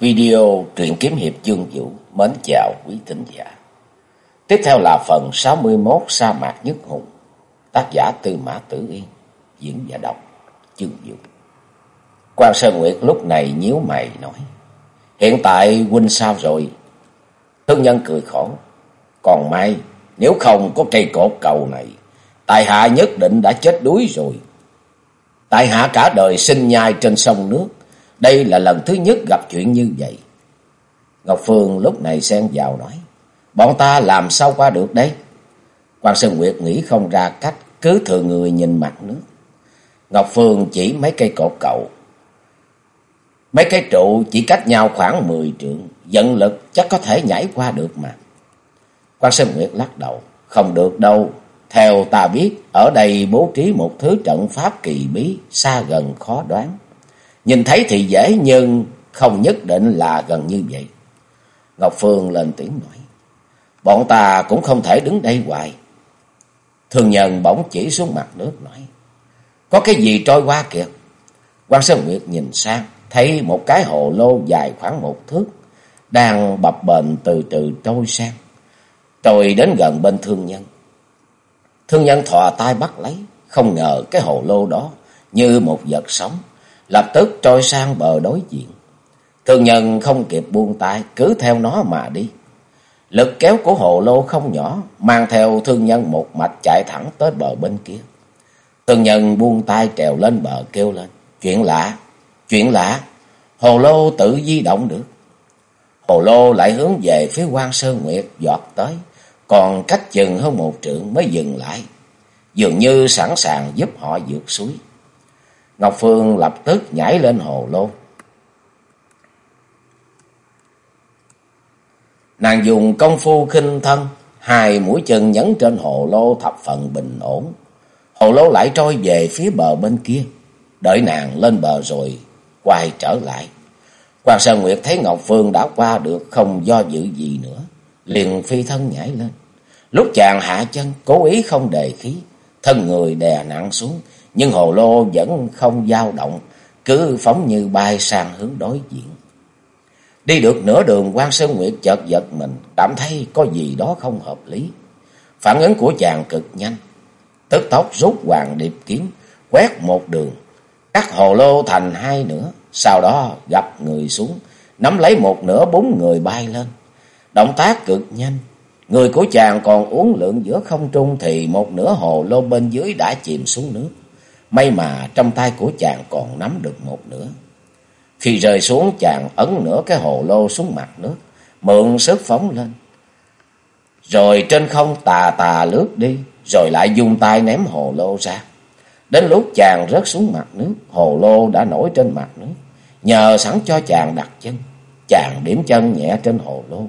Video truyện kiếm hiệp chương vũ mến chào quý thính giả. Tiếp theo là phần 61 Sa mạc nhất hùng. Tác giả Tư Mã Tử Yên, diễn giả đọc chương vũ. Quan Sơn Nguyệt lúc này nhíu mày nói: "Hiện tại huynh sao rồi?" Thương nhân cười khổ: "Còn may, nếu không có cây cột cầu này, tài hạ nhất định đã chết đuối rồi. Tài hạ cả đời sinh nhai trên sông nước, đây là lần thứ nhất gặp chuyện như vậy. Ngọc Phương lúc này xen vào nói. Bọn ta làm sao qua được đấy? Quan Sơn Nguyệt nghĩ không ra cách. Cứ thừa người nhìn mặt nước. Ngọc Phương chỉ mấy cây cột cậu. Mấy cái trụ chỉ cách nhau khoảng 10 trượng. Dẫn lực chắc có thể nhảy qua được mà. Quan Sơn Nguyệt lắc đầu. Không được đâu. Theo ta biết, ở đây bố trí một thứ trận pháp kỳ bí, xa gần khó đoán. Nhìn thấy thì dễ nhưng không nhất định là gần như vậy. Ngọc Phương lên tiếng nói. Bọn ta cũng không thể đứng đây hoài. Thường nhân bỗng chỉ xuống mặt nước nói. Có cái gì trôi qua kìa. quan Sơn Nguyệt nhìn sang. Thấy một cái hồ lô dài khoảng một thước. Đang bập bền từ từ trôi sang. Trôi đến gần bên thương nhân. Thương nhân thò tay bắt lấy. Không ngờ cái hồ lô đó như một vật sống lập tức trôi sang bờ đối diện. Thương nhân không kịp buông tay, cứ theo nó mà đi. Lực kéo của hồ lô không nhỏ, mang theo thương nhân một mạch chạy thẳng tới bờ bên kia. Thương nhân buông tay trèo lên bờ kêu lên. Chuyện lạ, chuyện lạ, hồ lô tự di động được. Hồ lô lại hướng về phía quan Sơn Nguyệt giọt tới, còn cách chừng hơn một trượng mới dừng lại. Dường như sẵn sàng giúp họ vượt suối. Ngọc Phương lập tức nhảy lên hồ lô. Nàng dùng công phu khinh thân, hai mũi chân nhấn trên hồ lô thập phần bình ổn. Hồ lô lại trôi về phía bờ bên kia, đợi nàng lên bờ rồi quay trở lại. Quan Sơn Nguyệt thấy Ngọc Phương đã qua được không do dự gì nữa, liền phi thân nhảy lên. Lúc chàng hạ chân, cố ý không đề khí, thân người đè nặng xuống, nhưng hồ lô vẫn không dao động, cứ phóng như bay sang hướng đối diện. Đi được nửa đường quan Sơn Nguyệt chợt giật mình, cảm thấy có gì đó không hợp lý. Phản ứng của chàng cực nhanh, tức tốc rút hoàng điệp kiếm, quét một đường, cắt hồ lô thành hai nửa, sau đó gặp người xuống, nắm lấy một nửa bốn người bay lên. Động tác cực nhanh, người của chàng còn uống lượng giữa không trung thì một nửa hồ lô bên dưới đã chìm xuống nước. May mà trong tay của chàng còn nắm được một nửa. Khi rơi xuống chàng ấn nửa cái hồ lô xuống mặt nước, mượn sức phóng lên. Rồi trên không tà tà lướt đi, rồi lại dùng tay ném hồ lô ra. Đến lúc chàng rớt xuống mặt nước, hồ lô đã nổi trên mặt nước. Nhờ sẵn cho chàng đặt chân, chàng điểm chân nhẹ trên hồ lô,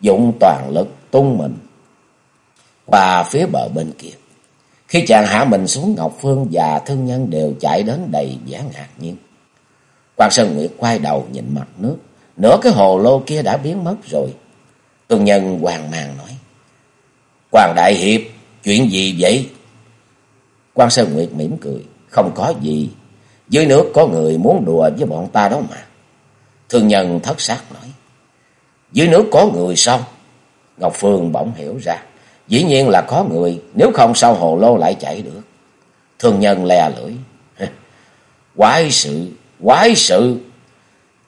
dụng toàn lực tung mình qua phía bờ bên kia. Khi chàng hạ mình xuống Ngọc Phương và thương nhân đều chạy đến đầy vẻ ngạc nhiên. Quan Sơn Nguyệt quay đầu nhìn mặt nước. Nửa cái hồ lô kia đã biến mất rồi. Thương nhân hoàng mang nói. Hoàng Đại Hiệp, chuyện gì vậy? Quan Sơn Nguyệt mỉm cười. Không có gì. Dưới nước có người muốn đùa với bọn ta đó mà. Thương nhân thất sắc nói. Dưới nước có người sao? Ngọc Phương bỗng hiểu ra. Dĩ nhiên là có người, nếu không sao hồ lô lại chạy được. Thương nhân lè lưỡi. Quái sự, quái sự.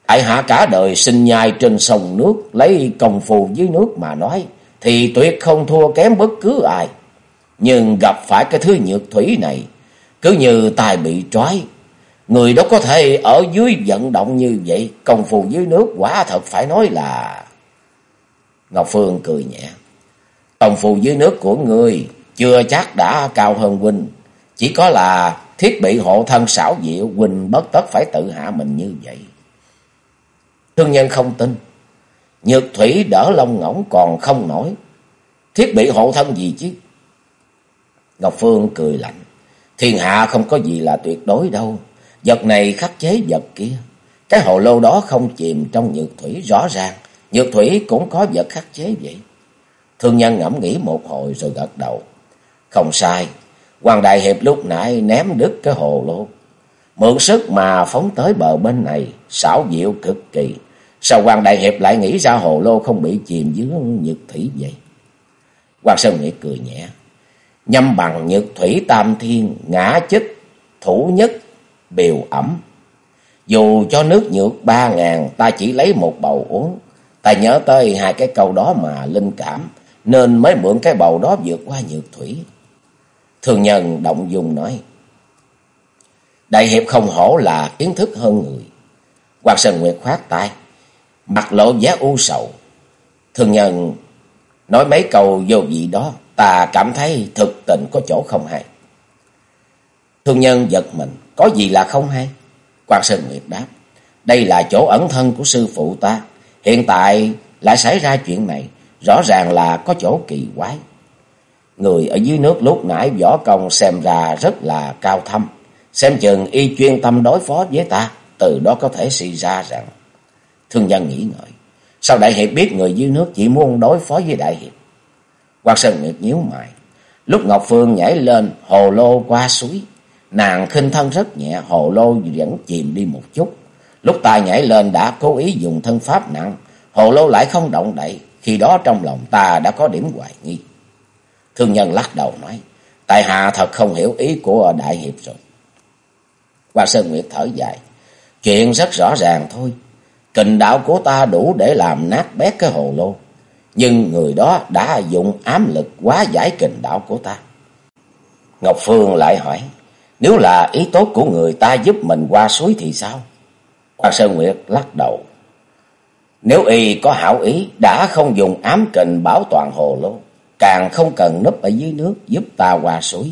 Tại hạ cả đời sinh nhai trên sông nước, lấy công phu dưới nước mà nói, thì tuyệt không thua kém bất cứ ai. Nhưng gặp phải cái thứ nhược thủy này, cứ như tài bị trói. Người đó có thể ở dưới vận động như vậy, công phu dưới nước quả thật phải nói là... Ngọc Phương cười nhẹ. Công phù dưới nước của ngươi chưa chắc đã cao hơn huynh. Chỉ có là thiết bị hộ thân xảo diệu, huynh bất tất phải tự hạ mình như vậy. Thương nhân không tin. Nhược thủy đỡ lông ngỗng còn không nổi. Thiết bị hộ thân gì chứ? Ngọc Phương cười lạnh. Thiên hạ không có gì là tuyệt đối đâu. Vật này khắc chế vật kia. Cái hồ lô đó không chìm trong nhược thủy rõ ràng. Nhược thủy cũng có vật khắc chế vậy. Thương nhân ngẫm nghĩ một hồi rồi gật đầu. Không sai, Hoàng Đại Hiệp lúc nãy ném đứt cái hồ lô. Mượn sức mà phóng tới bờ bên này, xảo diệu cực kỳ. Sao Hoàng Đại Hiệp lại nghĩ ra hồ lô không bị chìm dưới nhược thủy vậy? Hoàng Sơn nghĩa cười nhẹ. Nhâm bằng nhược thủy tam thiên, ngã chích, thủ nhất, biều ẩm. Dù cho nước nhược ba ngàn, ta chỉ lấy một bầu uống. Ta nhớ tới hai cái câu đó mà linh cảm, nên mới mượn cái bầu đó vượt qua nhược thủy. Thường nhân động dung nói. Đại hiệp không hổ là kiến thức hơn người. Hoàng Sơn Nguyệt khoát tay, mặt lộ giá u sầu. Thường nhân nói mấy câu vô vị đó, ta cảm thấy thực tình có chỗ không hay. Thương nhân giật mình, có gì là không hay? Quan Sơn Nguyệt đáp, đây là chỗ ẩn thân của sư phụ ta. Hiện tại lại xảy ra chuyện này, rõ ràng là có chỗ kỳ quái. Người ở dưới nước lúc nãy võ công xem ra rất là cao thâm. Xem chừng y chuyên tâm đối phó với ta, từ đó có thể suy ra rằng. Thương nhân nghĩ ngợi, sao Đại Hiệp biết người dưới nước chỉ muốn đối phó với Đại Hiệp? Quan Sơn Nguyệt nhíu mày. Lúc Ngọc Phương nhảy lên hồ lô qua suối, nàng khinh thân rất nhẹ, hồ lô vẫn chìm đi một chút. Lúc ta nhảy lên đã cố ý dùng thân pháp nặng, hồ lô lại không động đậy, khi đó trong lòng ta đã có điểm hoài nghi. Thương nhân lắc đầu nói, tại hạ thật không hiểu ý của đại hiệp rồi. Quan Sơn Nguyệt thở dài, chuyện rất rõ ràng thôi, kình đạo của ta đủ để làm nát bét cái hồ lô, nhưng người đó đã dùng ám lực quá giải kình đạo của ta. Ngọc Phương lại hỏi, nếu là ý tốt của người ta giúp mình qua suối thì sao? Quan Sơn Nguyệt lắc đầu. Nếu y có hảo ý, đã không dùng ám kình bảo toàn hồ lô, càng không cần núp ở dưới nước giúp ta qua suối.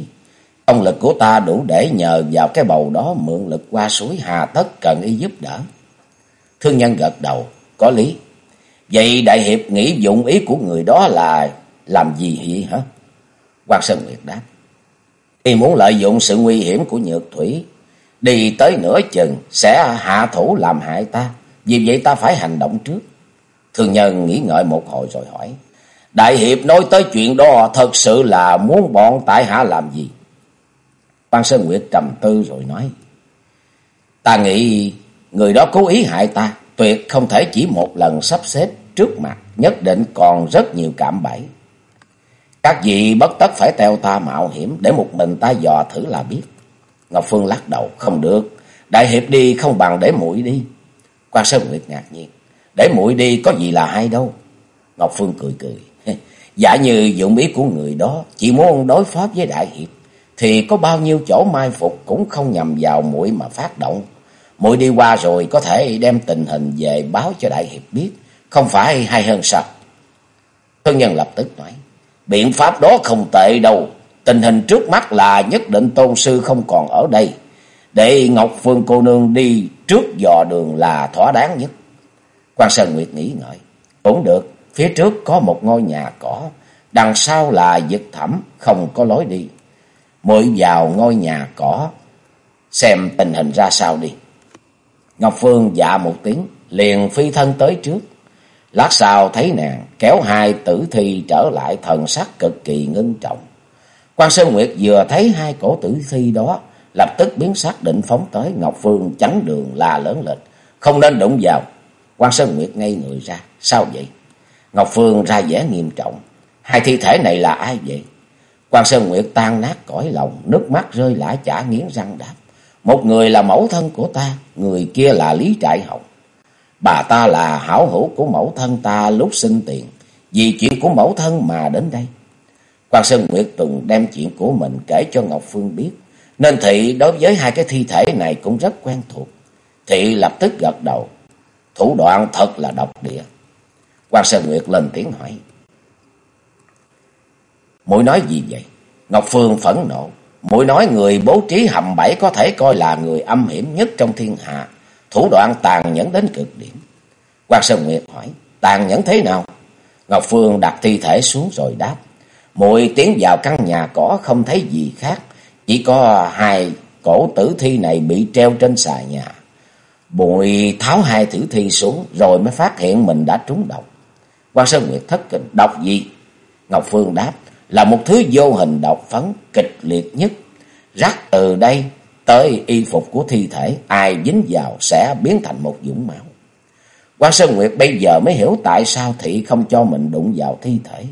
Công lực của ta đủ để nhờ vào cái bầu đó mượn lực qua suối hà tất cần y giúp đỡ. Thương nhân gật đầu, có lý. Vậy Đại Hiệp nghĩ dụng ý của người đó là làm gì vậy hả? Quan Sơn Nguyệt đáp. Y muốn lợi dụng sự nguy hiểm của nhược thủy, đi tới nửa chừng sẽ hạ thủ làm hại ta. Vì vậy ta phải hành động trước. Thương nhân nghĩ ngợi một hồi rồi hỏi. Đại hiệp nói tới chuyện đó thật sự là muốn bọn tại hạ làm gì? Quan Sơn Nguyệt trầm tư rồi nói. Ta nghĩ người đó cố ý hại ta. Tuyệt không thể chỉ một lần sắp xếp trước mặt. Nhất định còn rất nhiều cảm bẫy. Các vị bất tất phải theo ta mạo hiểm để một mình ta dò thử là biết. Ngọc Phương lắc đầu, không được. Đại hiệp đi không bằng để mũi đi. Quan Sơn Nguyệt ngạc nhiên. Để muội đi có gì là hay đâu. Ngọc Phương cười cười. Giả như dụng ý của người đó, chỉ muốn đối phó với Đại Hiệp. Thì có bao nhiêu chỗ mai phục cũng không nhằm vào muội mà phát động. muội đi qua rồi có thể đem tình hình về báo cho Đại Hiệp biết. Không phải hay hơn sao? Thân nhân lập tức nói. Biện pháp đó không tệ đâu. Tình hình trước mắt là nhất định tôn sư không còn ở đây. Để Ngọc Phương cô nương đi trước dò đường là thỏa đáng nhất. Quan Sơn Nguyệt nghĩ ngợi. Cũng được, phía trước có một ngôi nhà cỏ, đằng sau là vực thẳm, không có lối đi. mỗi vào ngôi nhà cỏ, xem tình hình ra sao đi. Ngọc Phương dạ một tiếng, liền phi thân tới trước. Lát sau thấy nàng kéo hai tử thi trở lại thần sắc cực kỳ ngưng trọng. Quan Sơn Nguyệt vừa thấy hai cổ tử thi đó, lập tức biến sắc định phóng tới Ngọc Phương chắn đường là lớn lên, không nên đụng vào. Quan Sơn Nguyệt ngay người ra, sao vậy? Ngọc Phương ra vẻ nghiêm trọng, hai thi thể này là ai vậy? Quan Sơn Nguyệt tan nát cõi lòng, nước mắt rơi lã chả nghiến răng đáp. Một người là mẫu thân của ta, người kia là Lý Trại Hồng. Bà ta là hảo hữu của mẫu thân ta lúc sinh tiền, vì chuyện của mẫu thân mà đến đây. Quan Sơn Nguyệt Tùng đem chuyện của mình kể cho Ngọc Phương biết, nên Thị đối với hai cái thi thể này cũng rất quen thuộc. Thị lập tức gật đầu. Thủ đoạn thật là độc địa. Quan Sơn Nguyệt lên tiếng hỏi. Mũi nói gì vậy? Ngọc Phương phẫn nộ. Mũi nói người bố trí hầm bẫy có thể coi là người âm hiểm nhất trong thiên hạ. Thủ đoạn tàn nhẫn đến cực điểm. Quan Sơn Nguyệt hỏi. Tàn nhẫn thế nào? Ngọc Phương đặt thi thể xuống rồi đáp. Mùi tiến vào căn nhà cỏ không thấy gì khác chỉ có hai cổ tử thi này bị treo trên xà nhà. Bụi tháo hai tử thi xuống rồi mới phát hiện mình đã trúng độc. Quan Sơn Nguyệt thất kinh, độc gì? Ngọc Phương đáp, là một thứ vô hình độc phấn kịch liệt nhất. Rắc từ đây tới y phục của thi thể, ai dính vào sẽ biến thành một dũng máu. quan Sơn Nguyệt bây giờ mới hiểu tại sao thị không cho mình đụng vào thi thể.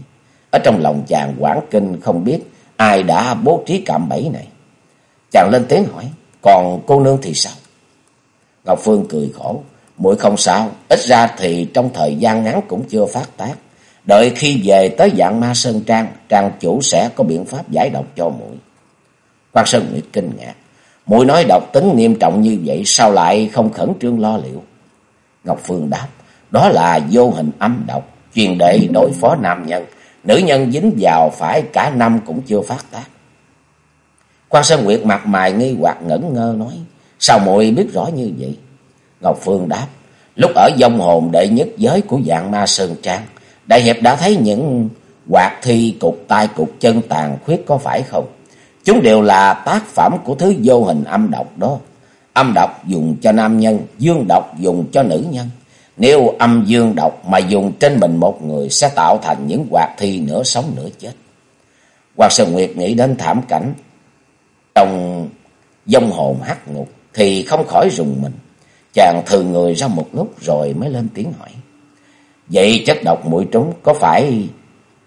Ở trong lòng chàng quảng kinh không biết ai đã bố trí cạm bẫy này. Chàng lên tiếng hỏi, còn cô nương thì sao? Ngọc Phương cười khổ, muội không sao, ít ra thì trong thời gian ngắn cũng chưa phát tác. Đợi khi về tới dạng ma sơn trang, trang chủ sẽ có biện pháp giải độc cho muội. Quan Sơn Nguyệt kinh ngạc, muội nói độc tính nghiêm trọng như vậy sao lại không khẩn trương lo liệu? Ngọc Phương đáp, đó là vô hình âm độc, truyền đệ đối phó nam nhân, nữ nhân dính vào phải cả năm cũng chưa phát tác. Quan Sơn Nguyệt mặt mày nghi hoặc ngẩn ngơ nói, sao muội biết rõ như vậy? Ngọc Phương đáp, lúc ở dông hồn đệ nhất giới của dạng ma sơn trang, đại hiệp đã thấy những quạt thi cục tay cục chân tàn khuyết có phải không? Chúng đều là tác phẩm của thứ vô hình âm độc đó. Âm độc dùng cho nam nhân, dương độc dùng cho nữ nhân. Nếu âm dương độc mà dùng trên mình một người sẽ tạo thành những hoạt thi nửa sống nửa chết. Hoàng Sơn Nguyệt nghĩ đến thảm cảnh trong dông hồn hắc ngục thì không khỏi rùng mình. Chàng thừ người ra một lúc rồi mới lên tiếng hỏi. Vậy chất độc mũi trúng có phải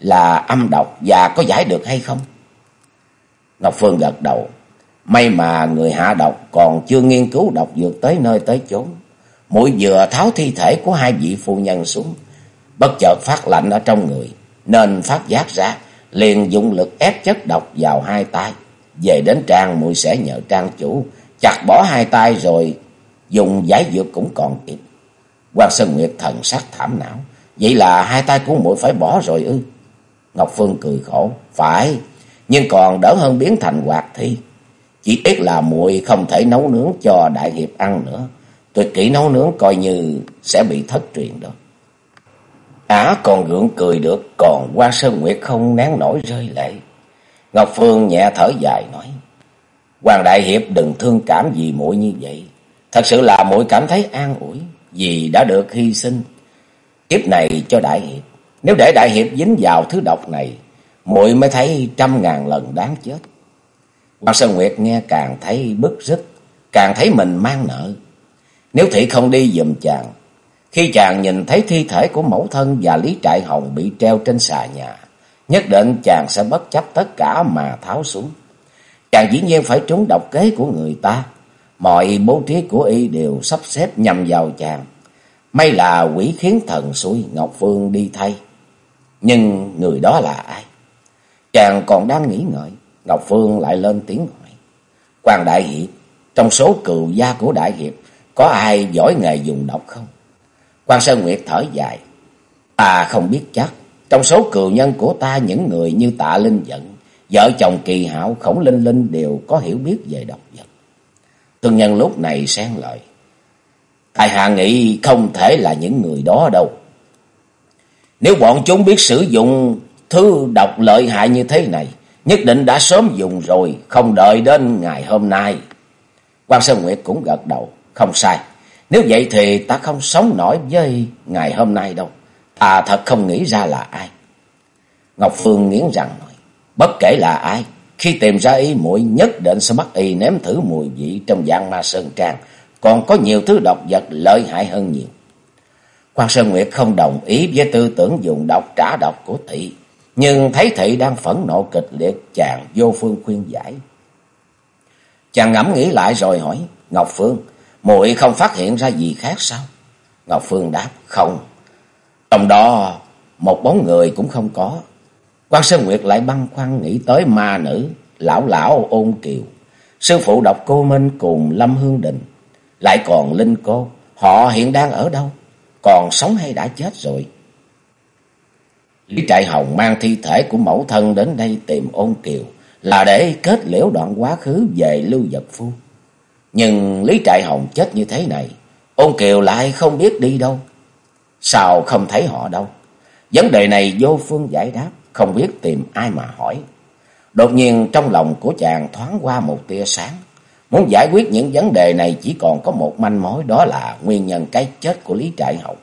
là âm độc và có giải được hay không? Ngọc Phương gật đầu. May mà người hạ độc còn chưa nghiên cứu độc dược tới nơi tới chốn. Mũi vừa tháo thi thể của hai vị phu nhân xuống. Bất chợt phát lạnh ở trong người. Nên phát giác ra. Liền dùng lực ép chất độc vào hai tay. Về đến trang mũi sẽ nhờ trang chủ. Chặt bỏ hai tay rồi. Dùng giải dược cũng còn kịp. Quan Sơn Nguyệt thần sắc thảm não. Vậy là hai tay của mũi phải bỏ rồi ư? Ngọc Phương cười khổ. Phải. Nhưng còn đỡ hơn biến thành hoạt thi. Chỉ tiếc là muội không thể nấu nướng cho đại hiệp ăn nữa. Tuyệt kỹ nấu nướng coi như sẽ bị thất truyền đó. Á còn gượng cười được, còn qua Sơn Nguyệt không nén nổi rơi lệ. Ngọc Phương nhẹ thở dài nói: "Hoàng đại hiệp đừng thương cảm gì muội như vậy, thật sự là muội cảm thấy an ủi vì đã được hy sinh kiếp này cho đại hiệp. Nếu để đại hiệp dính vào thứ độc này, muội mới thấy trăm ngàn lần đáng chết." Hoàng Sơn Nguyệt nghe càng thấy bức rứt, càng thấy mình mang nợ. Nếu thị không đi dùm chàng, khi chàng nhìn thấy thi thể của mẫu thân và Lý Trại Hồng bị treo trên xà nhà, nhất định chàng sẽ bất chấp tất cả mà tháo xuống. Chàng dĩ nhiên phải trúng độc kế của người ta. Mọi bố trí của y đều sắp xếp nhằm vào chàng. May là quỷ khiến thần xui Ngọc Phương đi thay. Nhưng người đó là ai? Chàng còn đang nghĩ ngợi. Ngọc Phương lại lên tiếng hỏi. Quan Đại Hiệp, trong số cựu gia của Đại Hiệp, có ai giỏi nghề dùng độc không? Quan Sơn Nguyệt thở dài. Ta không biết chắc. Trong số cựu nhân của ta những người như tạ Linh Dận, vợ chồng kỳ hảo khổng linh linh đều có hiểu biết về độc vật. Thương nhân lúc này xen lời. Tại hạ nghĩ không thể là những người đó đâu. Nếu bọn chúng biết sử dụng thứ độc lợi hại như thế này, nhất định đã sớm dùng rồi, không đợi đến ngày hôm nay. Quan Sơn Nguyệt cũng gật đầu, không sai. Nếu vậy thì ta không sống nổi với ngày hôm nay đâu. Ta thật không nghĩ ra là ai. Ngọc Phương nghiến răng nói, bất kể là ai, khi tìm ra y muội nhất định sẽ bắt y nếm thử mùi vị trong dạng ma sơn trang, còn có nhiều thứ độc vật lợi hại hơn nhiều. Quan Sơn Nguyệt không đồng ý với tư tưởng dùng độc trả độc của thị, nhưng thấy thị đang phẫn nộ kịch liệt chàng vô phương khuyên giải. Chàng ngẫm nghĩ lại rồi hỏi, Ngọc Phương, muội không phát hiện ra gì khác sao? Ngọc Phương đáp, không. Trong đó, một bóng người cũng không có. Quan Sơn Nguyệt lại băn khoăn nghĩ tới ma nữ, lão lão ôn kiều. Sư phụ đọc cô Minh cùng Lâm Hương Đình. Lại còn Linh cô, họ hiện đang ở đâu? Còn sống hay đã chết rồi? Lý Trại Hồng mang thi thể của mẫu thân đến đây tìm ôn kiều là để kết liễu đoạn quá khứ về lưu vật phu. Nhưng Lý Trại Hồng chết như thế này, ôn kiều lại không biết đi đâu. Sao không thấy họ đâu? Vấn đề này vô phương giải đáp, không biết tìm ai mà hỏi. Đột nhiên trong lòng của chàng thoáng qua một tia sáng. Muốn giải quyết những vấn đề này chỉ còn có một manh mối đó là nguyên nhân cái chết của Lý Trại Hồng.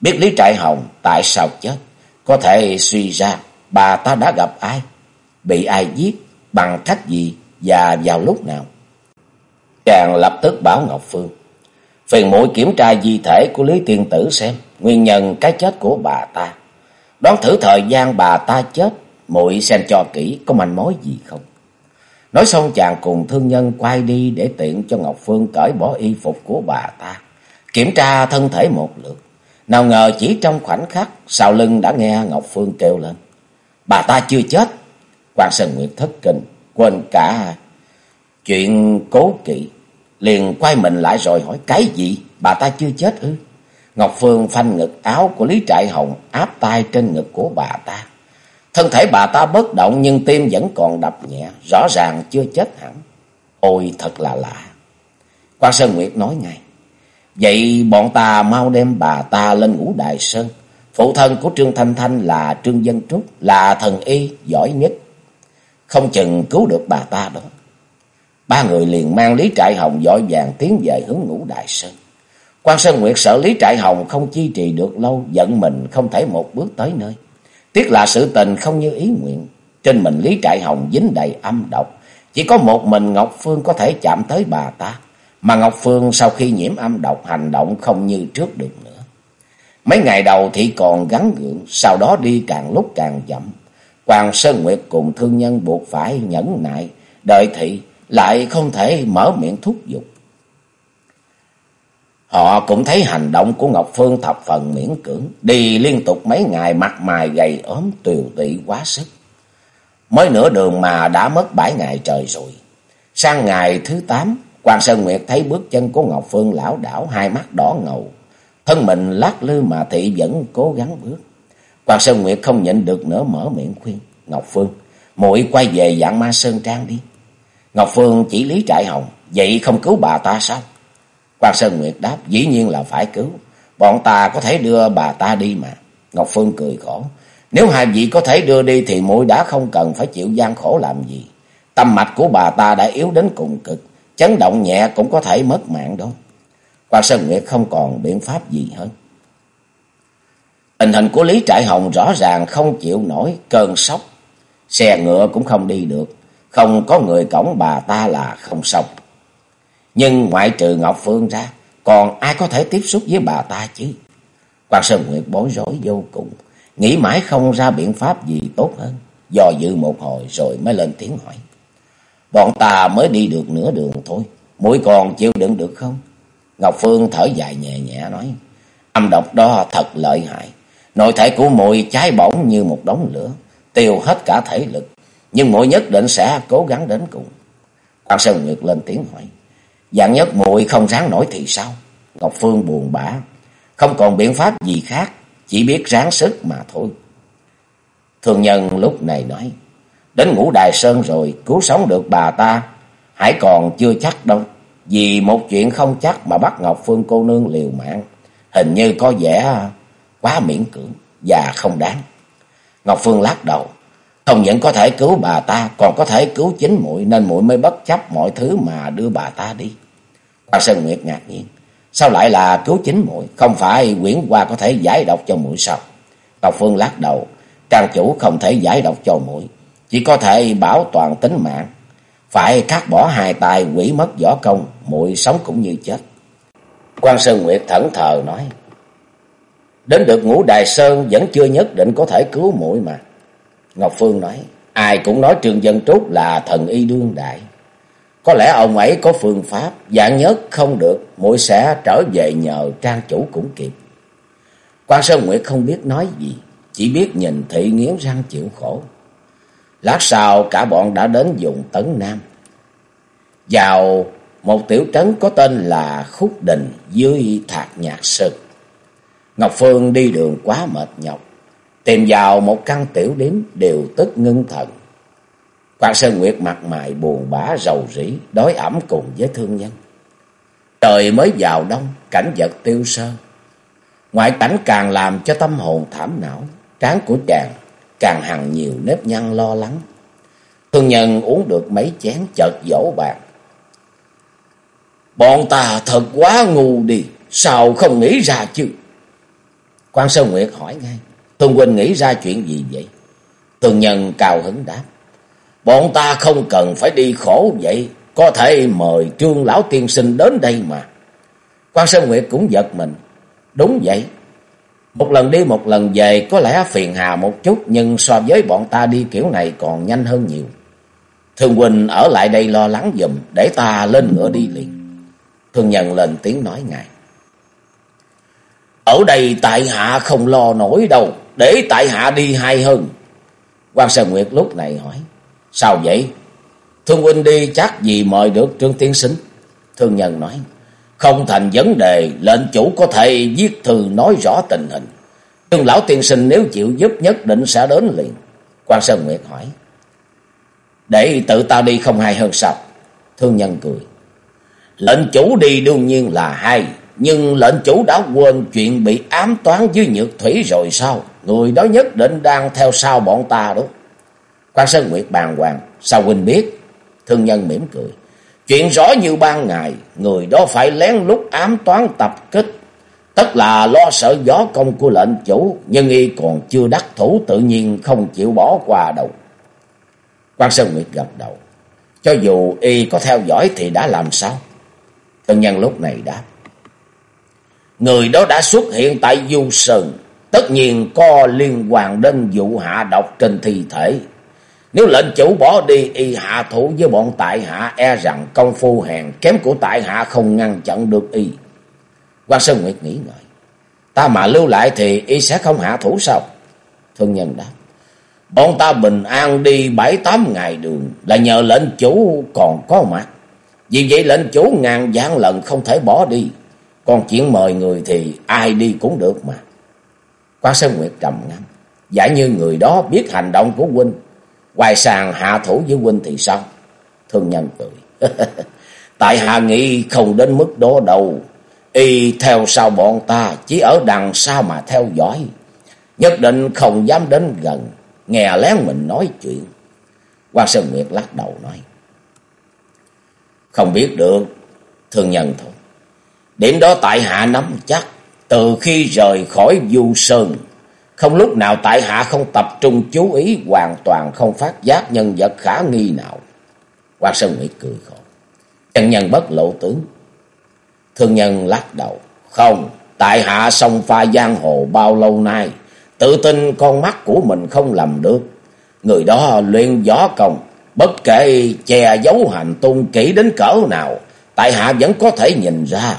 Biết Lý Trại Hồng tại sao chết, có thể suy ra bà ta đã gặp ai, bị ai giết, bằng cách gì và vào lúc nào. Chàng lập tức bảo Ngọc Phương. Phiền muội kiểm tra di thể của Lý Tiên Tử xem nguyên nhân cái chết của bà ta. Đoán thử thời gian bà ta chết, muội xem cho kỹ có manh mối gì không. Nói xong chàng cùng thương nhân quay đi để tiện cho Ngọc Phương cởi bỏ y phục của bà ta. Kiểm tra thân thể một lượt. Nào ngờ chỉ trong khoảnh khắc, sau lưng đã nghe Ngọc Phương kêu lên. Bà ta chưa chết. quan Sơn Nguyệt thất kinh, quên cả chuyện cố kỵ. Liền quay mình lại rồi hỏi cái gì? Bà ta chưa chết ư? Ngọc Phương phanh ngực áo của Lý Trại Hồng áp tay trên ngực của bà ta. Thân thể bà ta bất động nhưng tim vẫn còn đập nhẹ, rõ ràng chưa chết hẳn. Ôi thật là lạ. Quan Sơn Nguyệt nói ngay. Vậy bọn ta mau đem bà ta lên ngũ đại sơn. Phụ thân của Trương Thanh Thanh là Trương Dân Trúc, là thần y giỏi nhất. Không chừng cứu được bà ta đó. Ba người liền mang Lý Trại Hồng dội vàng tiến về hướng ngũ đại sơn. Quan Sơn Nguyệt sợ Lý Trại Hồng không chi trì được lâu, giận mình không thể một bước tới nơi. Tiếc là sự tình không như ý nguyện. Trên mình Lý Trại Hồng dính đầy âm độc. Chỉ có một mình Ngọc Phương có thể chạm tới bà ta. Mà Ngọc Phương sau khi nhiễm âm độc hành động không như trước được nữa. Mấy ngày đầu thì còn gắn gượng, sau đó đi càng lúc càng chậm. Hoàng Sơn Nguyệt cùng thương nhân buộc phải nhẫn nại, đợi thị, lại không thể mở miệng thúc giục. Họ cũng thấy hành động của Ngọc Phương thập phần miễn cưỡng, đi liên tục mấy ngày mặt mày gầy ốm tiều tụy quá sức. Mới nửa đường mà đã mất bảy ngày trời rồi. Sang ngày thứ tám, Quan Sơn Nguyệt thấy bước chân của Ngọc Phương lão đảo, hai mắt đỏ ngầu. Thân mình lát lư mà thị vẫn cố gắng bước. Quan Sơn Nguyệt không nhịn được nữa mở miệng khuyên. Ngọc Phương, muội quay về dạng ma Sơn Trang đi. Ngọc Phương chỉ lý trại hồng, vậy không cứu bà ta sao? Quan Sơn Nguyệt đáp, dĩ nhiên là phải cứu. Bọn ta có thể đưa bà ta đi mà. Ngọc Phương cười khổ. Nếu hai vị có thể đưa đi thì muội đã không cần phải chịu gian khổ làm gì. Tâm mạch của bà ta đã yếu đến cùng cực. Chấn động nhẹ cũng có thể mất mạng đâu. Quan Sơn Nguyệt không còn biện pháp gì hơn. Tình hình của Lý Trại Hồng rõ ràng không chịu nổi cơn sốc. Xe ngựa cũng không đi được. Không có người cổng bà ta là không xong. Nhưng ngoại trừ Ngọc Phương ra, còn ai có thể tiếp xúc với bà ta chứ? Quan Sơn Nguyệt bối rối vô cùng, nghĩ mãi không ra biện pháp gì tốt hơn. Do dự một hồi rồi mới lên tiếng hỏi. Bọn ta mới đi được nửa đường thôi, mũi còn chịu đựng được không? Ngọc Phương thở dài nhẹ nhẹ nói, âm độc đó thật lợi hại. Nội thể của mùi cháy bỏng như một đống lửa, tiêu hết cả thể lực. Nhưng muội nhất định sẽ cố gắng đến cùng. Quan Sơn Nguyệt lên tiếng hỏi. Dạng nhất muội không ráng nổi thì sao? Ngọc Phương buồn bã. Không còn biện pháp gì khác. Chỉ biết ráng sức mà thôi. Thường nhân lúc này nói. Đến ngũ đài sơn rồi, cứu sống được bà ta. Hãy còn chưa chắc đâu. Vì một chuyện không chắc mà bắt Ngọc Phương cô nương liều mạng. Hình như có vẻ quá miễn cưỡng và không đáng. Ngọc Phương lắc đầu. Không những có thể cứu bà ta, còn có thể cứu chính muội nên muội mới bất chấp mọi thứ mà đưa bà ta đi. Hoa Sơn Nguyệt ngạc nhiên. Sao lại là cứu chính muội Không phải quyển Hoa có thể giải độc cho muội sao? Ngọc Phương lắc đầu. Trang chủ không thể giải độc cho muội Chỉ có thể bảo toàn tính mạng. Phải cắt bỏ hai tay quỷ mất võ công. muội sống cũng như chết. Quan Sơn Nguyệt thẫn thờ nói. Đến được ngũ Đài Sơn vẫn chưa nhất định có thể cứu muội mà. Ngọc Phương nói. Ai cũng nói Trương Dân Trúc là thần y đương đại. Có lẽ ông ấy có phương pháp, dạng nhất không được, muội sẽ trở về nhờ trang chủ cũng kịp. Quan Sơn Nguyệt không biết nói gì, chỉ biết nhìn thị nghiến răng chịu khổ. Lát sau cả bọn đã đến vùng Tấn Nam. Vào một tiểu trấn có tên là Khúc Đình dưới Thạc Nhạc Sơn. Ngọc Phương đi đường quá mệt nhọc, tìm vào một căn tiểu điếm đều tức ngưng thần. Quan Sơn Nguyệt mặt mày buồn bã rầu rĩ, đói ẩm cùng với thương nhân. Trời mới vào đông, cảnh vật tiêu sơ. Ngoại cảnh càng làm cho tâm hồn thảm não, trán của chàng càng hằng nhiều nếp nhăn lo lắng. Thương nhân uống được mấy chén chợt dỗ bàn. Bọn ta thật quá ngu đi, sao không nghĩ ra chứ? Quan Sơn Nguyệt hỏi ngay, Thương huynh nghĩ ra chuyện gì vậy? Tường nhân cao hứng đáp. Bọn ta không cần phải đi khổ vậy. Có thể mời trương lão tiên sinh đến đây mà. quan Sơn Nguyệt cũng giật mình. Đúng vậy. Một lần đi một lần về có lẽ phiền hà một chút nhưng so với bọn ta đi kiểu này còn nhanh hơn nhiều. Thương Quỳnh ở lại đây lo lắng dùm. để ta lên ngựa đi liền. Thương nhân lên tiếng nói ngài. Ở đây tại hạ không lo nổi đâu, để tại hạ đi hay hơn. quan Sơn Nguyệt lúc này hỏi, sao vậy? Thương huynh đi chắc gì mời được Trương Tiến Sinh. Thương nhân nói, không thành vấn đề, lệnh chủ có thể viết thư nói rõ tình hình. Trương lão tiên sinh nếu chịu giúp nhất định sẽ đến liền. quan Sơn Nguyệt hỏi, để tự ta đi không hay hơn sao? Thương nhân cười. Lệnh chủ đi đương nhiên là hay, nhưng lệnh chủ đã quên chuyện bị ám toán dưới nhược thủy rồi sao? Người đó nhất định đang theo sau bọn ta đó. Quan Sơn Nguyệt bàn hoàng, sao huynh biết? Thương nhân mỉm cười. Chuyện rõ như ban ngày, người đó phải lén lút ám toán tập kích. Tất là lo sợ gió công của lệnh chủ, nhưng y còn chưa đắc thủ tự nhiên không chịu bỏ qua đâu. Quan Sơn Nguyệt gật đầu. Cho dù y có theo dõi thì đã làm sao? Thương nhân lúc này đáp. Người đó đã xuất hiện tại Du Sơn, tất nhiên có liên quan đến vụ hạ độc trên thi thể. Nếu lệnh chủ bỏ đi, y hạ thủ với bọn tại hạ e rằng công phu hèn kém của tại hạ không ngăn chặn được y. Quan Sơn Nguyệt nghĩ ngợi. Ta mà lưu lại thì y sẽ không hạ thủ sao? Thương nhân đáp. Bọn ta bình an đi bảy tám ngày đường là nhờ lệnh chủ còn có mặt. Vì vậy lệnh chủ ngàn vạn lần không thể bỏ đi. Còn chuyện mời người thì ai đi cũng được mà. Quan Sơn Nguyệt trầm ngâm. Giả như người đó biết hành động của huynh. Hoài sàng hạ thủ với huynh thì sao? Thương nhân cười. Tại hạ nghĩ không đến mức đó đâu. Y theo sau bọn ta, chỉ ở đằng sau mà theo dõi. Nhất định không dám đến gần. Nghe lén mình nói chuyện. Quan Sơn Nguyệt lắc đầu nói. Không biết được. Thương nhân thôi. Điểm đó tại hạ nắm chắc. Từ khi rời khỏi du sơn. Không lúc nào tại hạ không tập trung chú ý. Hoàn toàn không phát giác nhân vật khả nghi nào. Quan Sơn Nguyệt cười khổ. Chân nhân bất lộ tướng. Thương nhân lắc đầu. Không. Tại hạ sông pha giang hồ bao lâu nay. Tự tin con mắt của mình không làm được. Người đó luyện gió công. Bất kể che giấu hành tung kỹ đến cỡ nào. Tại hạ vẫn có thể nhìn ra.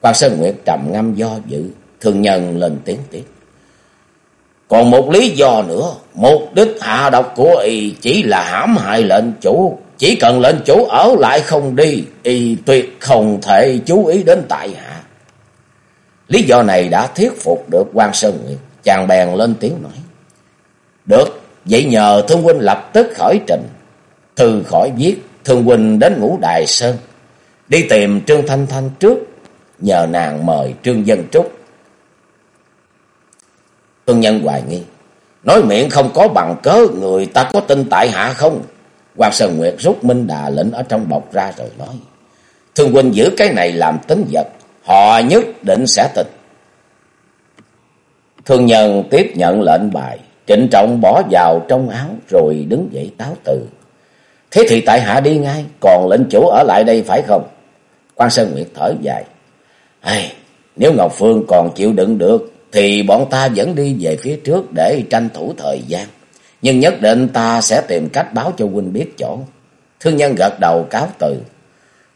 Quan Sơn Nguyệt trầm ngâm do dự. thường nhân lên tiếng tiếp. Còn một lý do nữa. Mục đích hạ độc của y chỉ là hãm hại lệnh chủ. Chỉ cần lệnh chủ ở lại không đi. Y tuyệt không thể chú ý đến tại hạ. Lý do này đã thuyết phục được quan Sơn Nguyệt. Chàng bèn lên tiếng nói. Được, vậy nhờ Thương Huynh lập tức khởi trình. Thư khỏi viết, Thương Huynh đến ngũ đài Sơn. Đi tìm Trương Thanh Thanh trước, nhờ nàng mời Trương Dân Trúc. Thương nhân hoài nghi. Nói miệng không có bằng cớ, người ta có tin tại hạ không? Hoàng Sơn Nguyệt rút Minh Đà lệnh ở trong bọc ra rồi nói. Thương huynh giữ cái này làm tính vật, họ nhất định sẽ tịch. Thương nhân tiếp nhận lệnh bài, trịnh trọng bỏ vào trong áo rồi đứng dậy táo từ. Thế thì tại hạ đi ngay, còn lệnh chủ ở lại đây phải không? Quan Sơn Nguyệt thở dài. Ai, nếu Ngọc Phương còn chịu đựng được, thì bọn ta vẫn đi về phía trước để tranh thủ thời gian. Nhưng nhất định ta sẽ tìm cách báo cho huynh biết chỗ. Thương nhân gật đầu cáo từ.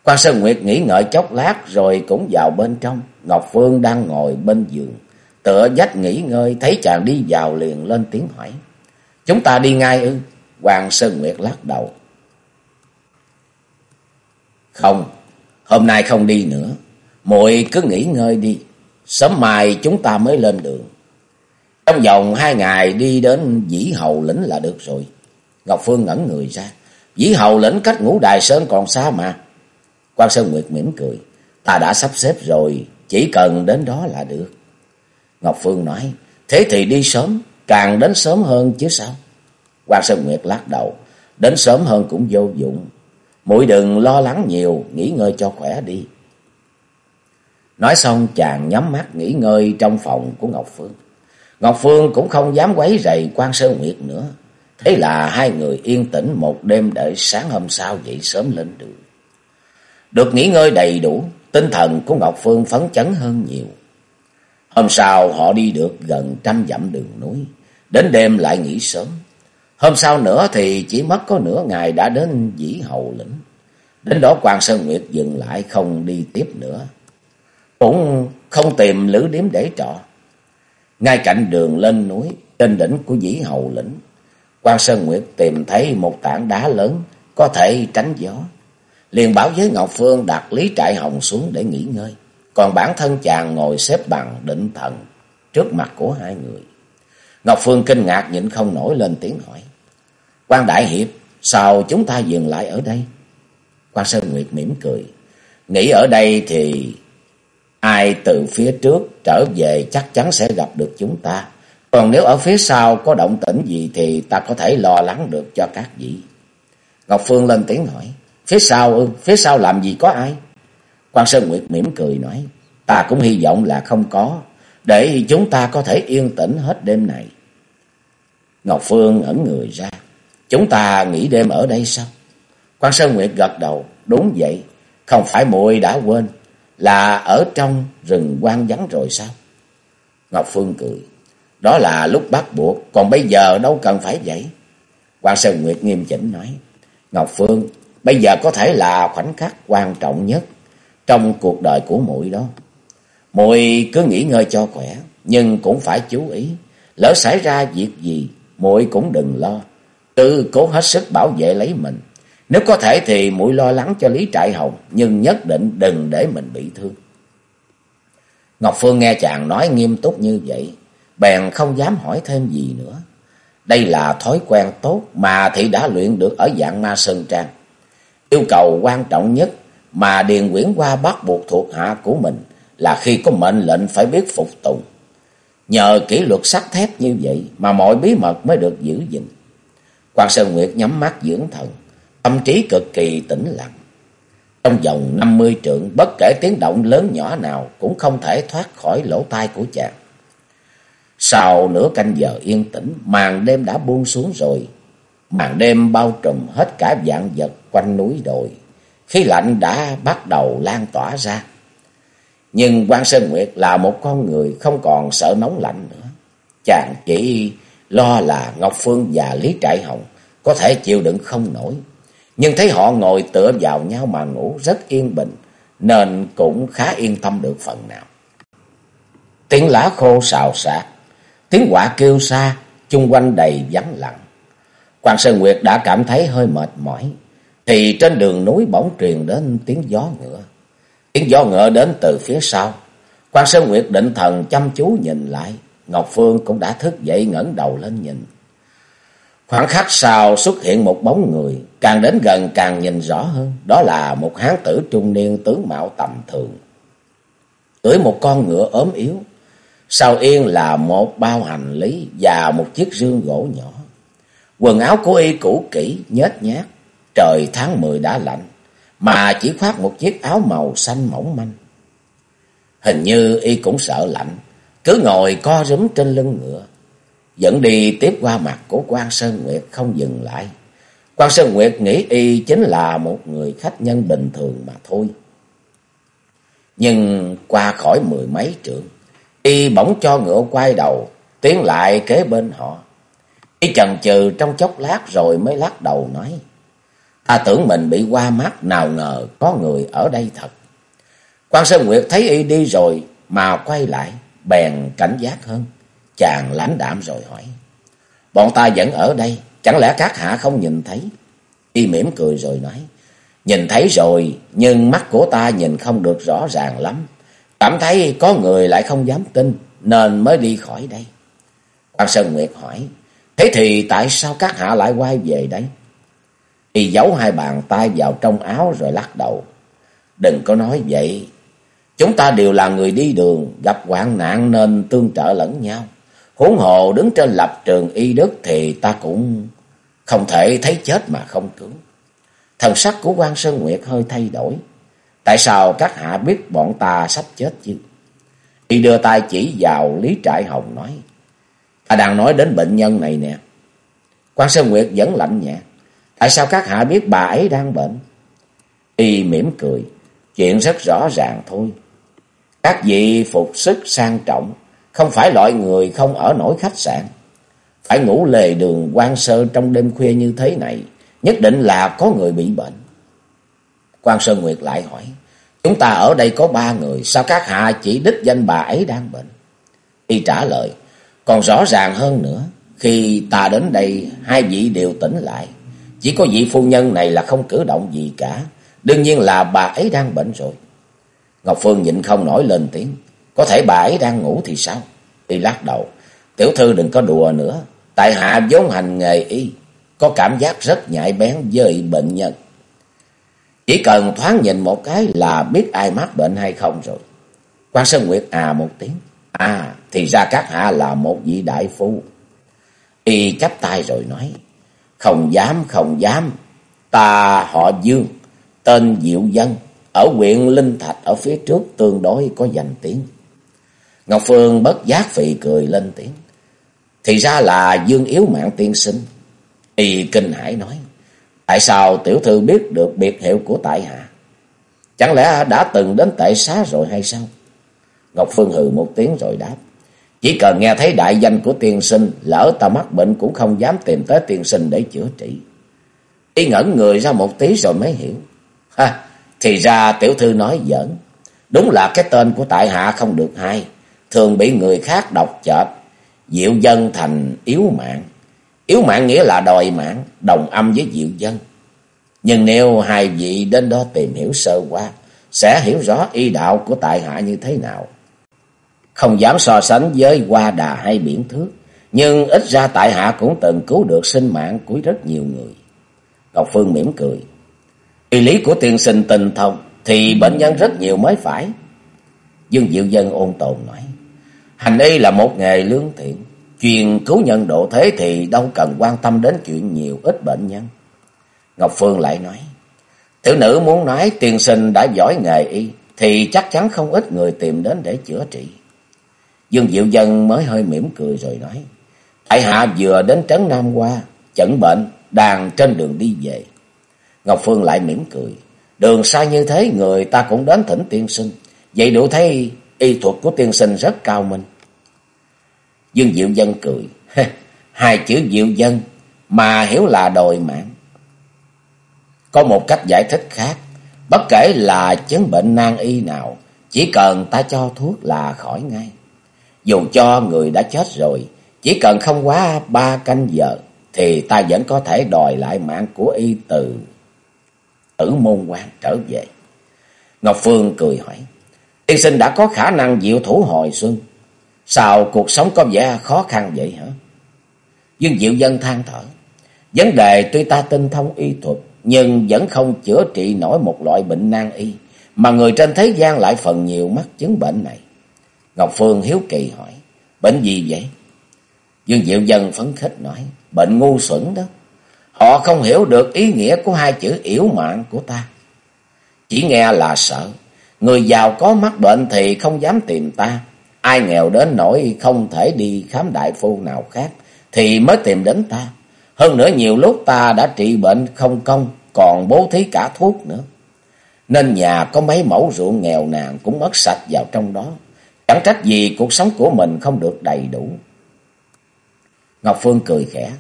Quan Sơn Nguyệt nghĩ ngợi chốc lát rồi cũng vào bên trong. Ngọc Phương đang ngồi bên giường. Tựa dách nghỉ ngơi, thấy chàng đi vào liền lên tiếng hỏi. Chúng ta đi ngay ư? quan Sơn Nguyệt lắc đầu. Không, hôm nay không đi nữa muội cứ nghỉ ngơi đi. Sớm mai chúng ta mới lên đường. Trong vòng hai ngày đi đến Dĩ Hầu lĩnh là được rồi. Ngọc Phương ngẩn người ra. Dĩ Hầu lĩnh cách ngũ đài sơn còn xa mà. Quan Sơn Nguyệt mỉm cười. Ta đã sắp xếp rồi, chỉ cần đến đó là được. Ngọc Phương nói, thế thì đi sớm, càng đến sớm hơn chứ sao? Quan Sơn Nguyệt lắc đầu, đến sớm hơn cũng vô dụng. Mũi đừng lo lắng nhiều, nghỉ ngơi cho khỏe đi. Nói xong chàng nhắm mắt nghỉ ngơi trong phòng của Ngọc Phương. Ngọc Phương cũng không dám quấy rầy quan Sơn Nguyệt nữa. Thế là hai người yên tĩnh một đêm đợi sáng hôm sau dậy sớm lên đường. Được nghỉ ngơi đầy đủ, tinh thần của Ngọc Phương phấn chấn hơn nhiều. Hôm sau họ đi được gần trăm dặm đường núi, đến đêm lại nghỉ sớm. Hôm sau nữa thì chỉ mất có nửa ngày đã đến dĩ hầu lĩnh. Đến đó quan Sơn Nguyệt dừng lại không đi tiếp nữa. Cũng không tìm lữ điếm để trọ. Ngay cạnh đường lên núi, trên đỉnh của dĩ hầu lĩnh, quan Sơn Nguyệt tìm thấy một tảng đá lớn có thể tránh gió. Liền bảo với Ngọc Phương đặt Lý Trại Hồng xuống để nghỉ ngơi. Còn bản thân chàng ngồi xếp bằng định thần trước mặt của hai người. Ngọc Phương kinh ngạc nhịn không nổi lên tiếng hỏi. quan Đại Hiệp, sao chúng ta dừng lại ở đây? quan Sơn Nguyệt mỉm cười. Nghĩ ở đây thì ai từ phía trước trở về chắc chắn sẽ gặp được chúng ta. Còn nếu ở phía sau có động tĩnh gì thì ta có thể lo lắng được cho các vị. Ngọc Phương lên tiếng hỏi. Phía sau ư, phía sau làm gì có ai? quan Sơn Nguyệt mỉm cười nói. Ta cũng hy vọng là không có. Để chúng ta có thể yên tĩnh hết đêm này. Ngọc Phương ẩn người ra. Chúng ta nghỉ đêm ở đây sao? quan Sơn Nguyệt gật đầu. Đúng vậy. Không phải muội đã quên. Là ở trong rừng quan vắng rồi sao? Ngọc Phương cười. Đó là lúc bắt buộc. Còn bây giờ đâu cần phải vậy. quan Sơn Nguyệt nghiêm chỉnh nói. Ngọc Phương, bây giờ có thể là khoảnh khắc quan trọng nhất trong cuộc đời của muội đó. Muội cứ nghỉ ngơi cho khỏe, nhưng cũng phải chú ý, lỡ xảy ra việc gì, muội cũng đừng lo, tự cố hết sức bảo vệ lấy mình. Nếu có thể thì muội lo lắng cho Lý Trại Hồng, nhưng nhất định đừng để mình bị thương. Ngọc Phương nghe chàng nói nghiêm túc như vậy, bèn không dám hỏi thêm gì nữa. Đây là thói quen tốt mà thị đã luyện được ở dạng ma sơn trang. Yêu cầu quan trọng nhất mà Điền Quyển qua bắt buộc thuộc hạ của mình là khi có mệnh lệnh phải biết phục tùng. Nhờ kỷ luật sắt thép như vậy mà mọi bí mật mới được giữ gìn. Quan Sơn Nguyệt nhắm mắt dưỡng thần, tâm trí cực kỳ tĩnh lặng. Trong vòng năm mươi trượng, bất kể tiếng động lớn nhỏ nào cũng không thể thoát khỏi lỗ tai của chàng. Sau nửa canh giờ yên tĩnh, màn đêm đã buông xuống rồi. Màn đêm bao trùm hết cả dạng vật quanh núi đồi. Khí lạnh đã bắt đầu lan tỏa ra. Nhưng quan Sơn Nguyệt là một con người không còn sợ nóng lạnh nữa. Chàng chỉ lo là Ngọc Phương và Lý Trại Hồng có thể chịu đựng không nổi. Nhưng thấy họ ngồi tựa vào nhau mà ngủ rất yên bình, nên cũng khá yên tâm được phần nào. Tiếng lá khô xào xạc, tiếng quả kêu xa, chung quanh đầy vắng lặng. Quan Sơn Nguyệt đã cảm thấy hơi mệt mỏi, thì trên đường núi bỗng truyền đến tiếng gió ngựa. Tiếng gió ngựa đến từ phía sau. Quan Sơn Nguyệt định thần chăm chú nhìn lại. Ngọc Phương cũng đã thức dậy ngẩng đầu lên nhìn. Khoảng khắc sau xuất hiện một bóng người, càng đến gần càng nhìn rõ hơn. Đó là một hán tử trung niên tướng mạo tầm thường. Cưỡi một con ngựa ốm yếu. Sau yên là một bao hành lý và một chiếc rương gỗ nhỏ. Quần áo của y cũ kỹ, nhét nhát, Trời tháng mười đã lạnh, mà chỉ khoác một chiếc áo màu xanh mỏng manh. Hình như y cũng sợ lạnh, cứ ngồi co rúm trên lưng ngựa, dẫn đi tiếp qua mặt của quan Sơn Nguyệt không dừng lại. Quan Sơn Nguyệt nghĩ y chính là một người khách nhân bình thường mà thôi. Nhưng qua khỏi mười mấy trượng, y bỗng cho ngựa quay đầu, tiến lại kế bên họ. Y chần chừ trong chốc lát rồi mới lắc đầu nói. Ta tưởng mình bị qua mắt, nào ngờ có người ở đây thật. Quan Sơn Nguyệt thấy y đi rồi mà quay lại, bèn cảnh giác hơn. Chàng lãnh đạm rồi hỏi. Bọn ta vẫn ở đây, chẳng lẽ các hạ không nhìn thấy? Y mỉm cười rồi nói. Nhìn thấy rồi, nhưng mắt của ta nhìn không được rõ ràng lắm. Cảm thấy có người lại không dám tin, nên mới đi khỏi đây. Quan Sơn Nguyệt hỏi. Thế thì tại sao các hạ lại quay về đây? Y giấu hai bàn tay vào trong áo rồi lắc đầu. Đừng có nói vậy. Chúng ta đều là người đi đường, gặp hoạn nạn nên tương trợ lẫn nhau. Huống hồ đứng trên lập trường y đức thì ta cũng không thể thấy chết mà không cứu. Thần sắc của quan Sơn Nguyệt hơi thay đổi. Tại sao các hạ biết bọn ta sắp chết chứ? Y đưa tay chỉ vào Lý Trại Hồng nói. Ta đang nói đến bệnh nhân này nè. Quan Sơn Nguyệt vẫn lạnh nhẹ Tại sao các hạ biết bà ấy đang bệnh? Y mỉm cười. Chuyện rất rõ ràng thôi. Các vị phục sức sang trọng, không phải loại người không ở nổi khách sạn. Phải ngủ lề đường quan sơ trong đêm khuya như thế này, nhất định là có người bị bệnh. quan Sơn Nguyệt lại hỏi, chúng ta ở đây có ba người, sao các hạ chỉ đích danh bà ấy đang bệnh? Y trả lời, còn rõ ràng hơn nữa, khi ta đến đây hai vị đều tỉnh lại. Chỉ có vị phu nhân này là không cử động gì cả, đương nhiên là bà ấy đang bệnh rồi. Ngọc Phương nhịn không nổi lên tiếng, có thể bà ấy đang ngủ thì sao? Y lắc đầu, tiểu thư đừng có đùa nữa, tại hạ vốn hành nghề y, có cảm giác rất nhạy bén với bệnh nhân. Chỉ cần thoáng nhìn một cái là biết ai mắc bệnh hay không rồi. quan Sơn Nguyệt à một tiếng. À, thì ra các hạ là một vị đại phu. Y chắp tay rồi nói. Không dám, không dám. Ta họ Dương, tên Diệu Dân, ở huyện Linh Thạch ở phía trước tương đối có danh tiếng. Ngọc Phương bất giác phì cười lên tiếng. Thì ra là Dương Yếu Mạng tiên sinh. Y kinh hải nói. Tại sao tiểu thư biết được biệt hiệu của tại hạ? Chẳng lẽ đã từng đến tại xá rồi hay sao? Ngọc Phương hừ một tiếng rồi đáp. Chỉ cần nghe thấy đại danh của tiên sinh, lỡ ta mắc bệnh cũng không dám tìm tới tiên sinh để chữa trị. Y ngẩn người ra một tí rồi mới hiểu. Ha, thì ra tiểu thư nói giỡn. Đúng là cái tên của tại hạ không được hay. Thường bị người khác đọc chợt. Diệu dân thành yếu mạng. Yếu mạng nghĩa là đòi mạng, đồng âm với diệu dân. Nhưng nếu hai vị đến đó tìm hiểu sơ qua, sẽ hiểu rõ y đạo của tại hạ như thế nào. Không dám so sánh với hoa đà hay biển thước, nhưng ít ra tại hạ cũng từng cứu được sinh mạng của rất nhiều người. Ngọc Phương mỉm cười. Y lý của tiên sinh tình thông thì bệnh nhân rất nhiều mới phải. Dương Diệu Dân ôn tồn nói. Hành y là một nghề lương thiện. Chuyên cứu nhân độ thế thì đâu cần quan tâm đến chuyện nhiều ít bệnh nhân. Ngọc Phương lại nói. Tiểu nữ muốn nói tiên sinh đã giỏi nghề y thì chắc chắn không ít người tìm đến để chữa trị. Dương Diệu Dân mới hơi mỉm cười rồi nói. Tại hạ vừa đến trấn Nam qua, chẩn bệnh, đang trên đường đi về. Ngọc Phương lại mỉm cười. Đường xa như thế người ta cũng đến thỉnh tiên sinh. Vậy đủ thấy y thuật của tiên sinh rất cao minh. Dương Diệu Dân cười. Hai chữ Diệu Dân mà hiểu là đòi mạng. Có một cách giải thích khác. Bất kể là chứng bệnh nan y nào, chỉ cần ta cho thuốc là khỏi ngay. Dù cho người đã chết rồi, chỉ cần không quá ba canh giờ, thì ta vẫn có thể đòi lại mạng của y từ tử môn quan trở về. Ngọc Phương cười hỏi, tiên sinh đã có khả năng diệu thủ hồi xuân, sao cuộc sống có vẻ khó khăn vậy hả? Dương Diệu Dân than thở, vấn đề tuy ta tinh thông y thuật, nhưng vẫn không chữa trị nổi một loại bệnh nan y, mà người trên thế gian lại phần nhiều mắc chứng bệnh này. Ngọc Phương hiếu kỳ hỏi, bệnh gì vậy? Dương Diệu Dân phấn khích nói, bệnh ngu xuẩn đó. Họ không hiểu được ý nghĩa của hai chữ yếu mạng của ta. Chỉ nghe là sợ, người giàu có mắc bệnh thì không dám tìm ta. Ai nghèo đến nỗi không thể đi khám đại phu nào khác thì mới tìm đến ta. Hơn nữa nhiều lúc ta đã trị bệnh không công, còn bố thí cả thuốc nữa. Nên nhà có mấy mẫu ruộng nghèo nàn cũng mất sạch vào trong đó. Chẳng trách gì cuộc sống của mình không được đầy đủ. Ngọc Phương cười khẽ.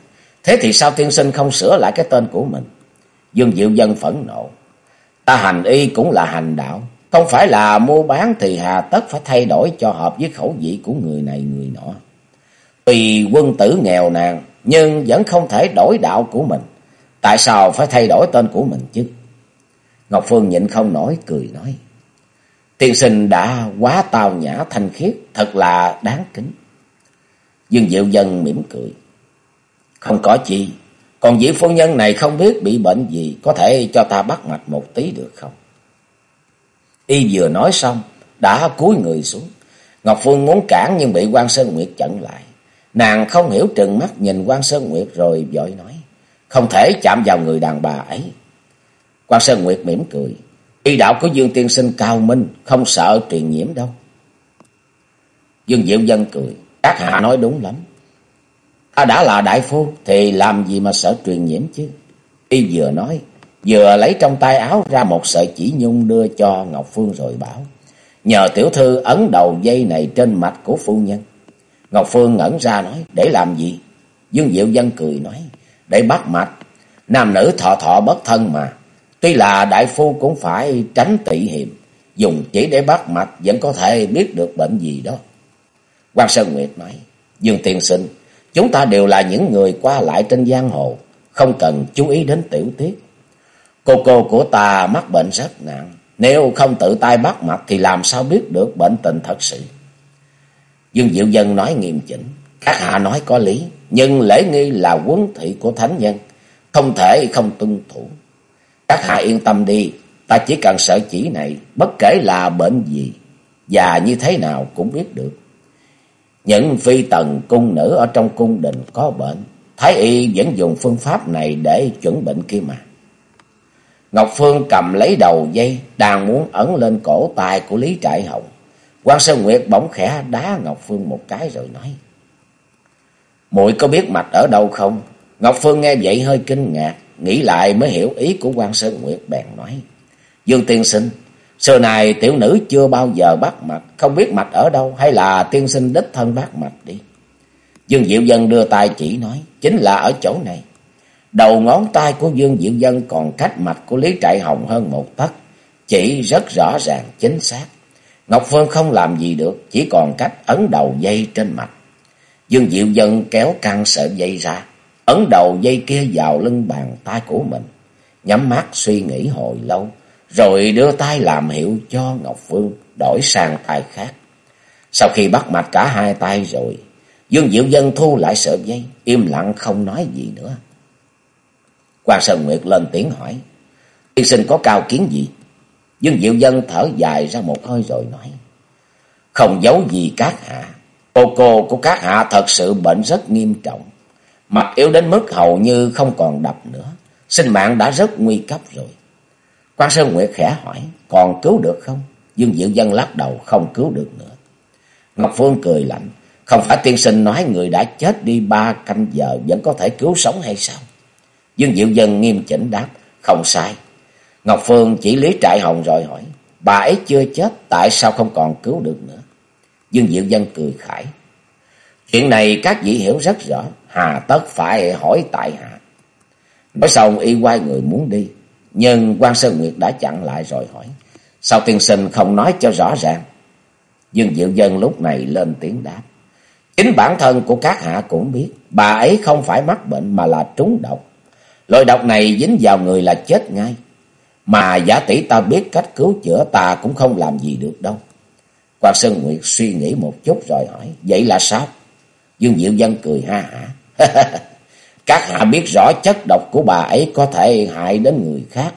Thế thì sao tiên sinh không sửa lại cái tên của mình? Dương Diệu Dân phẫn nộ. Ta hành y cũng là hành đạo. Không phải là mua bán thì hà tất phải thay đổi cho hợp với khẩu vị của người này người nọ. Tùy quân tử nghèo nàn nhưng vẫn không thể đổi đạo của mình. Tại sao phải thay đổi tên của mình chứ? Ngọc Phương nhịn không nổi cười nói. Tiên sinh đã quá tào nhã thanh khiết, thật là đáng kính. Dương Diệu Dân mỉm cười. Không có chi, còn vị phu nhân này không biết bị bệnh gì, có thể cho ta bắt mạch một tí được không? Y vừa nói xong, đã cúi người xuống. Ngọc Phương muốn cản nhưng bị quan Sơn Nguyệt chặn lại. Nàng không hiểu trừng mắt nhìn quan Sơn Nguyệt rồi vội nói. Không thể chạm vào người đàn bà ấy. quan Sơn Nguyệt mỉm cười. Y đạo của Dương Tiên Sinh cao minh, không sợ truyền nhiễm đâu. Dương Diệu Dân cười. Các hạ nói đúng lắm. Ta đã là đại phu thì làm gì mà sợ truyền nhiễm chứ. Y vừa nói, vừa lấy trong tay áo ra một sợi chỉ nhung đưa cho Ngọc Phương rồi bảo. Nhờ tiểu thư ấn đầu dây này trên mạch của phu nhân. Ngọc Phương ngẩn ra nói, để làm gì? Dương Diệu Dân cười nói, để bắt mạch. Nam nữ thọ thọ bất thân mà. Tuy là đại phu cũng phải tránh tị hiểm. Dùng chỉ để bắt mạch vẫn có thể biết được bệnh gì đó. quan Sơn Nguyệt nói, Dương Tiên Sinh, chúng ta đều là những người qua lại trên giang hồ. Không cần chú ý đến tiểu tiết. Cô cô của ta mắc bệnh rất nặng. Nếu không tự tay bắt mạch thì làm sao biết được bệnh tình thật sự. Dương Diệu Dân nói nghiêm chỉnh. Các hạ nói có lý. Nhưng lễ nghi là quấn thị của thánh nhân. Không thể không tuân thủ. Các hạ yên tâm đi. Ta chỉ cần sợ chỉ này. Bất kể là bệnh gì. Và như thế nào cũng biết được. Những phi tần cung nữ ở trong cung đình có bệnh. Thái y vẫn dùng phương pháp này để chuẩn bệnh kia mà. Ngọc Phương cầm lấy đầu dây, đang muốn ấn lên cổ tay của Lý Trại Hồng. quan Sơn Nguyệt bỗng khẽ đá Ngọc Phương một cái rồi nói. muội có biết mạch ở đâu không? Ngọc Phương nghe vậy hơi kinh ngạc, nghĩ lại mới hiểu ý của quan Sơn Nguyệt bèn nói. Dương tiên sinh, xưa này tiểu nữ chưa bao giờ bắt mạch, không biết mạch ở đâu hay là tiên sinh đích thân bắt mạch đi. Dương Diệu Dân đưa tay chỉ nói, chính là ở chỗ này. Đầu ngón tay của Dương Diệu Dân còn cách mạch của Lý Trại Hồng hơn một tấc, chỉ rất rõ ràng chính xác. Ngọc Phương không làm gì được, chỉ còn cách ấn đầu dây trên mạch. Dương Diệu Dân kéo căng sợi dây ra, ấn đầu dây kia vào lưng bàn tay của mình, nhắm mắt suy nghĩ hồi lâu, rồi đưa tay làm hiệu cho Ngọc Phương đổi sang tay khác. Sau khi bắt mạch cả hai tay rồi, Dương Diệu Dân thu lại sợi dây, im lặng không nói gì nữa. Quan Sơn Nguyệt lên tiếng hỏi. Tiên sinh có cao kiến gì? Dương Diệu Dân thở dài ra một hơi rồi nói. Không giấu gì các hạ. Cô cô của các hạ thật sự bệnh rất nghiêm trọng. Mặt yếu đến mức hầu như không còn đập nữa. Sinh mạng đã rất nguy cấp rồi. Quan Sơn Nguyệt khẽ hỏi. Còn cứu được không? Dương Diệu Dân lắc đầu, không cứu được nữa. Ngọc Phương cười lạnh. Không phải tiên sinh nói người đã chết đi ba canh giờ vẫn có thể cứu sống hay sao? Dương Diệu Dân nghiêm chỉnh đáp, không sai. Ngọc Phương chỉ lý trại hồng rồi hỏi, bà ấy chưa chết, tại sao không còn cứu được nữa? Dương Diệu Dân cười khải. Chuyện này các vị hiểu rất rõ, hà tất phải hỏi tại hạ. Nói xong y quay người muốn đi, nhưng quan Sơn Nguyệt đã chặn lại rồi hỏi, sao tiên sinh không nói cho rõ ràng? Dương Diệu Dân lúc này lên tiếng đáp. Chính bản thân của các hạ cũng biết, bà ấy không phải mắc bệnh mà là trúng độc. Loại độc này dính vào người là chết ngay. Mà giả tỷ ta biết cách cứu chữa, ta cũng không làm gì được đâu. Quan Sơn Nguyệt suy nghĩ một chút rồi hỏi. Vậy là sao? Dương Diệu Dân cười ha hả. Các hạ biết rõ chất độc của bà ấy có thể hại đến người khác.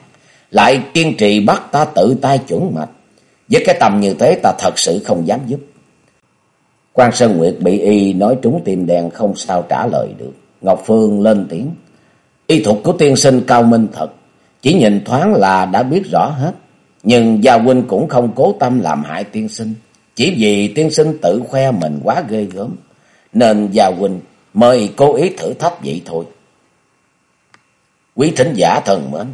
Lại kiên trì bắt ta tự tay chuẩn mạch. Với cái tầm như thế, ta thật sự không dám giúp. Quan Sơn Nguyệt bị y nói trúng tim đen không sao trả lời được. Ngọc Phương lên tiếng. Y thuật của tiên sinh cao minh thật, chỉ nhìn thoáng là đã biết rõ hết. Nhưng Gia huynh cũng không cố tâm làm hại tiên sinh, chỉ vì tiên sinh tự khoe mình quá ghê gớm, nên Gia huynh mời cố ý thử thách vậy thôi. Quý thính giả thần mến,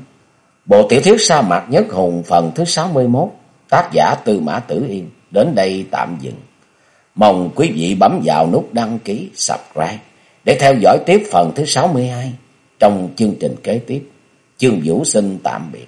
bộ tiểu thuyết sa mạc nhất hùng phần thứ 61, tác giả Tư Mã Tử Yên, đến đây tạm dừng. Mong quý vị bấm vào nút đăng ký, subscribe để theo dõi tiếp phần thứ 62 trong chương trình kế tiếp. Chương Vũ xin tạm biệt.